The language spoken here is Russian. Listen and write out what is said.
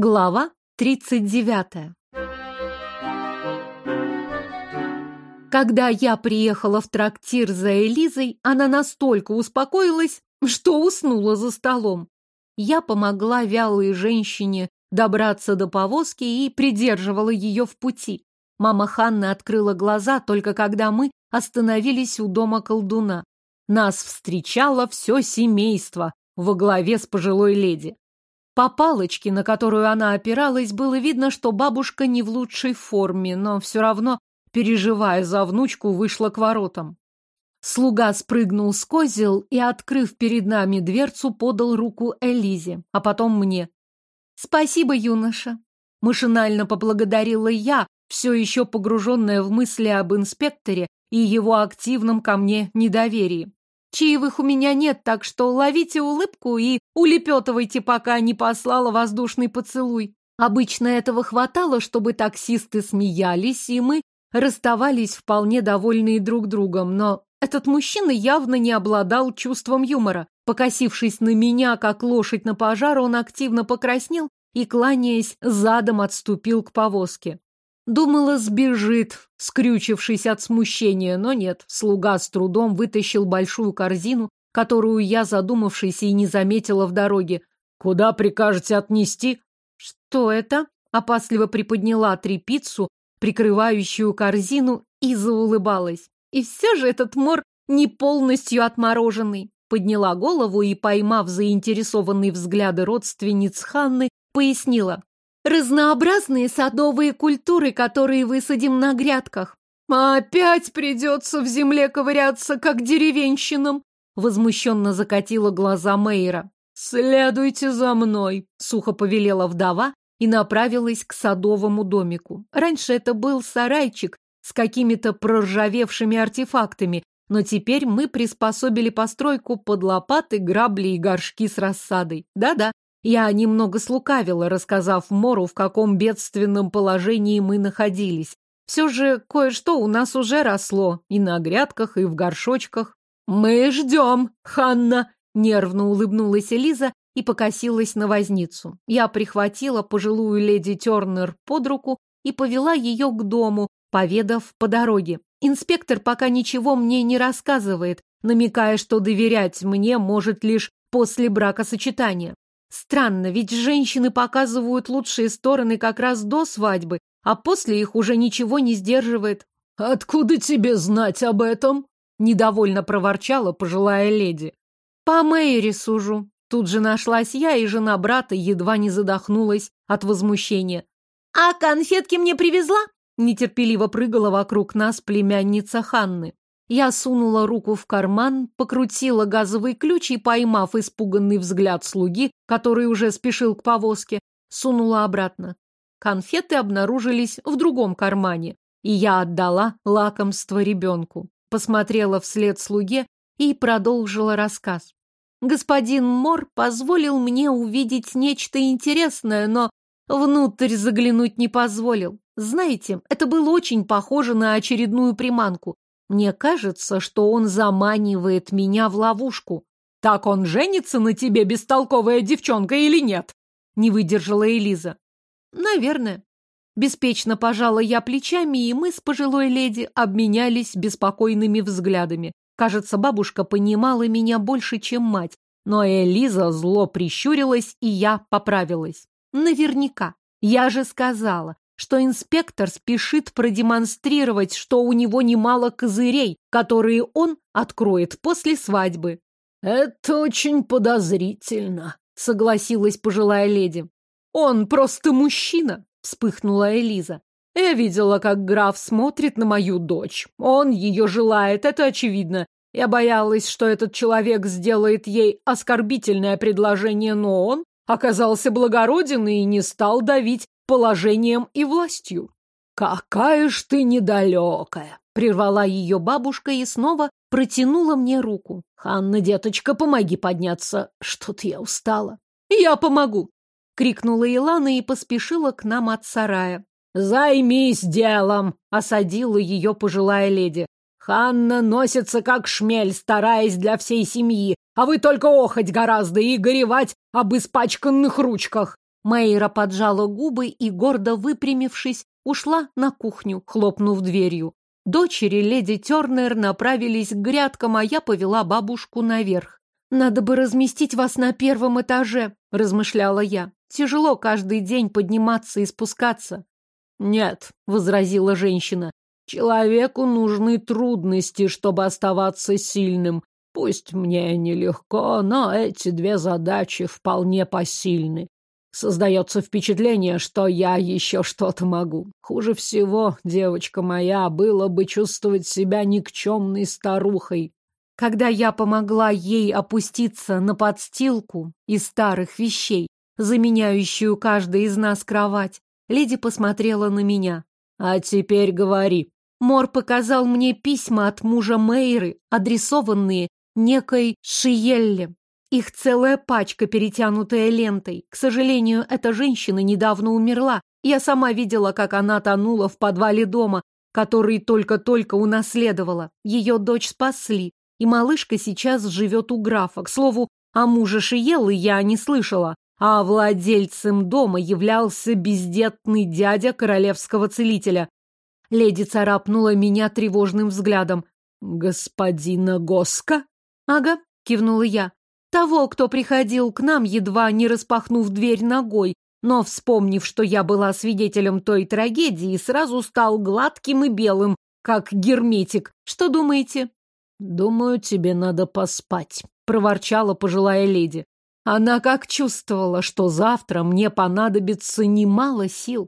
Глава 39. Когда я приехала в трактир за Элизой, она настолько успокоилась, что уснула за столом. Я помогла вялой женщине добраться до повозки и придерживала ее в пути. Мама Ханны открыла глаза только когда мы остановились у дома колдуна. Нас встречало все семейство во главе с пожилой леди. По палочке, на которую она опиралась, было видно, что бабушка не в лучшей форме, но все равно, переживая за внучку, вышла к воротам. Слуга спрыгнул с козел и, открыв перед нами дверцу, подал руку Элизе, а потом мне. «Спасибо, юноша!» Машинально поблагодарила я, все еще погруженная в мысли об инспекторе и его активном ко мне недоверии. Чаевых у меня нет, так что ловите улыбку и улепетывайте, пока не послала воздушный поцелуй. Обычно этого хватало, чтобы таксисты смеялись, и мы расставались вполне довольные друг другом, но этот мужчина явно не обладал чувством юмора. Покосившись на меня, как лошадь на пожар, он активно покраснел и, кланяясь, задом отступил к повозке. Думала, сбежит, скрючившись от смущения, но нет. Слуга с трудом вытащил большую корзину, которую я, задумавшись, и не заметила в дороге. «Куда прикажете отнести?» «Что это?» Опасливо приподняла трепицу, прикрывающую корзину, и заулыбалась. И все же этот мор не полностью отмороженный. Подняла голову и, поймав заинтересованные взгляды родственниц Ханны, пояснила. Разнообразные садовые культуры, которые высадим на грядках. Опять придется в земле ковыряться, как деревенщинам, возмущенно закатила глаза Мейра. «Следуйте за мной», — сухо повелела вдова и направилась к садовому домику. Раньше это был сарайчик с какими-то проржавевшими артефактами, но теперь мы приспособили постройку под лопаты, грабли и горшки с рассадой. Да-да, я немного слукавила, рассказав Мору, в каком бедственном положении мы находились. Все же кое-что у нас уже росло, и на грядках, и в горшочках. «Мы ждем, Ханна!» — нервно улыбнулась Элиза и покосилась на возницу. Я прихватила пожилую леди Тернер под руку и повела ее к дому, поведав по дороге. Инспектор пока ничего мне не рассказывает, намекая, что доверять мне может лишь после бракосочетания. Странно, ведь женщины показывают лучшие стороны как раз до свадьбы, а после их уже ничего не сдерживает. «Откуда тебе знать об этом?» — недовольно проворчала пожилая леди. «По Мэйре сужу». Тут же нашлась я, и жена брата едва не задохнулась от возмущения. «А конфетки мне привезла?» — нетерпеливо прыгала вокруг нас племянница Ханны. Я сунула руку в карман, покрутила газовый ключ и, поймав испуганный взгляд слуги, который уже спешил к повозке, сунула обратно. Конфеты обнаружились в другом кармане, и я отдала лакомство ребенку. Посмотрела вслед слуге и продолжила рассказ. Господин Мор позволил мне увидеть нечто интересное, но внутрь заглянуть не позволил. Знаете, это было очень похоже на очередную приманку. Мне кажется, что он заманивает меня в ловушку. Так он женится на тебе, бестолковая девчонка, или нет? Не выдержала Элиза. Наверное. Беспечно пожала я плечами, и мы с пожилой леди обменялись беспокойными взглядами. Кажется, бабушка понимала меня больше, чем мать. Но Элиза зло прищурилась, и я поправилась. Наверняка. Я же сказала, что инспектор спешит продемонстрировать, что у него немало козырей, которые он откроет после свадьбы. «Это очень подозрительно», — согласилась пожилая леди. «Он просто мужчина», — вспыхнула Элиза. «Я видела, как граф смотрит на мою дочь. Он ее желает, это очевидно. Я боялась, что этот человек сделает ей оскорбительное предложение, но он оказался благороден и не стал давить положением и властью. «Какая ж ты недалекая!» — прервала ее бабушка и снова протянула мне руку. «Ханна, деточка, помоги подняться, что-то я устала». «Я помогу!» — крикнула Илана и поспешила к нам от сарая. «Займись делом!» — осадила ее пожилая леди. «Ханна носится как шмель, стараясь для всей семьи, а вы только охоть гораздо и горевать об испачканных ручках. Мейра поджала губы и, гордо выпрямившись, ушла на кухню, хлопнув дверью. Дочери леди Тернер направились к грядкам, а я повела бабушку наверх. «Надо бы разместить вас на первом этаже», — размышляла я. «Тяжело каждый день подниматься и спускаться». «Нет», — возразила женщина, — «человеку нужны трудности, чтобы оставаться сильным. Пусть мне нелегко, но эти две задачи вполне посильны. Создается впечатление, что я еще что-то могу. Хуже всего, девочка моя, было бы чувствовать себя никчемной старухой. Когда я помогла ей опуститься на подстилку из старых вещей, заменяющую каждый из нас кровать, леди посмотрела на меня. «А теперь говори». Мор показал мне письма от мужа Мейры, адресованные некой Шиелле. Их целая пачка, перетянутая лентой. К сожалению, эта женщина недавно умерла. Я сама видела, как она тонула в подвале дома, который только-только унаследовала. Ее дочь спасли, и малышка сейчас живет у графа. К слову, о муже Шиеллы я не слышала, а владельцем дома являлся бездетный дядя королевского целителя. Леди царапнула меня тревожным взглядом. «Господина Госка?» «Ага», — кивнула я. «Того, кто приходил к нам, едва не распахнув дверь ногой, но, вспомнив, что я была свидетелем той трагедии, сразу стал гладким и белым, как герметик. Что думаете?» «Думаю, тебе надо поспать», — проворчала пожилая леди. Она как чувствовала, что завтра мне понадобится немало сил.